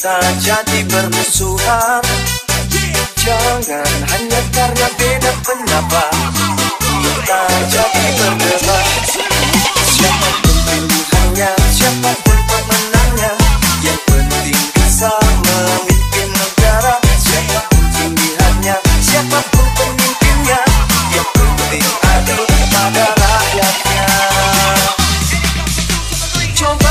kita jadi bermusuhan. Jangan hanya karena beda pendapat. Kita jadi berdebat. Siapa pun pilihannya, pemenangnya Yang penting negara. Pilihannya, pemimpinnya Yang penting pada Coba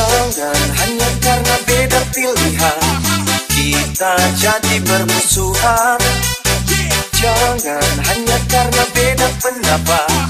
Jangan hanya karena beda pilihan. Kita jadi bermusuhan. Jangan hanya karena beda pendapat